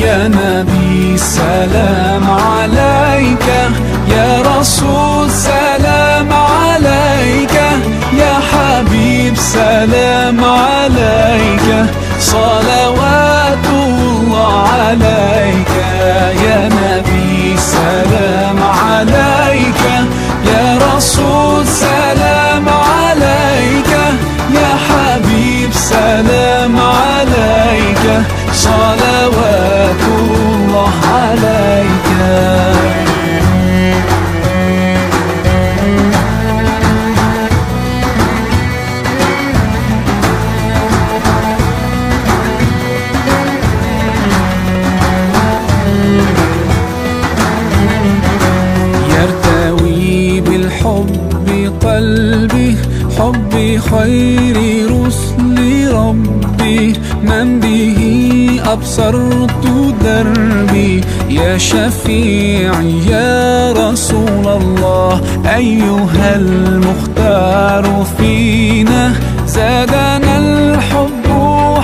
يا نبي سلام عليك. يا رسول سلام عليك. يا حبيب سلام عليك. صلوات قلبي حبي خير رسل ربي. من به أبصرت دربي. يا شفيعي يا رسول الله أيها المختار فينا. زادنا الحب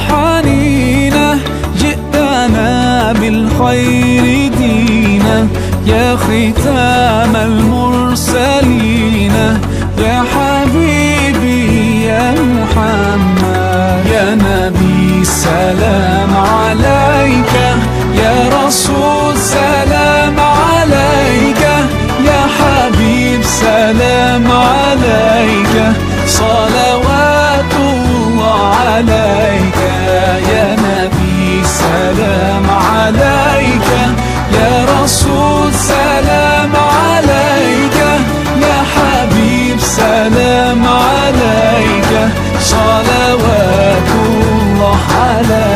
حنينا. جئتنا بالخير دينا. يا ختام المرسلين. سلام. الله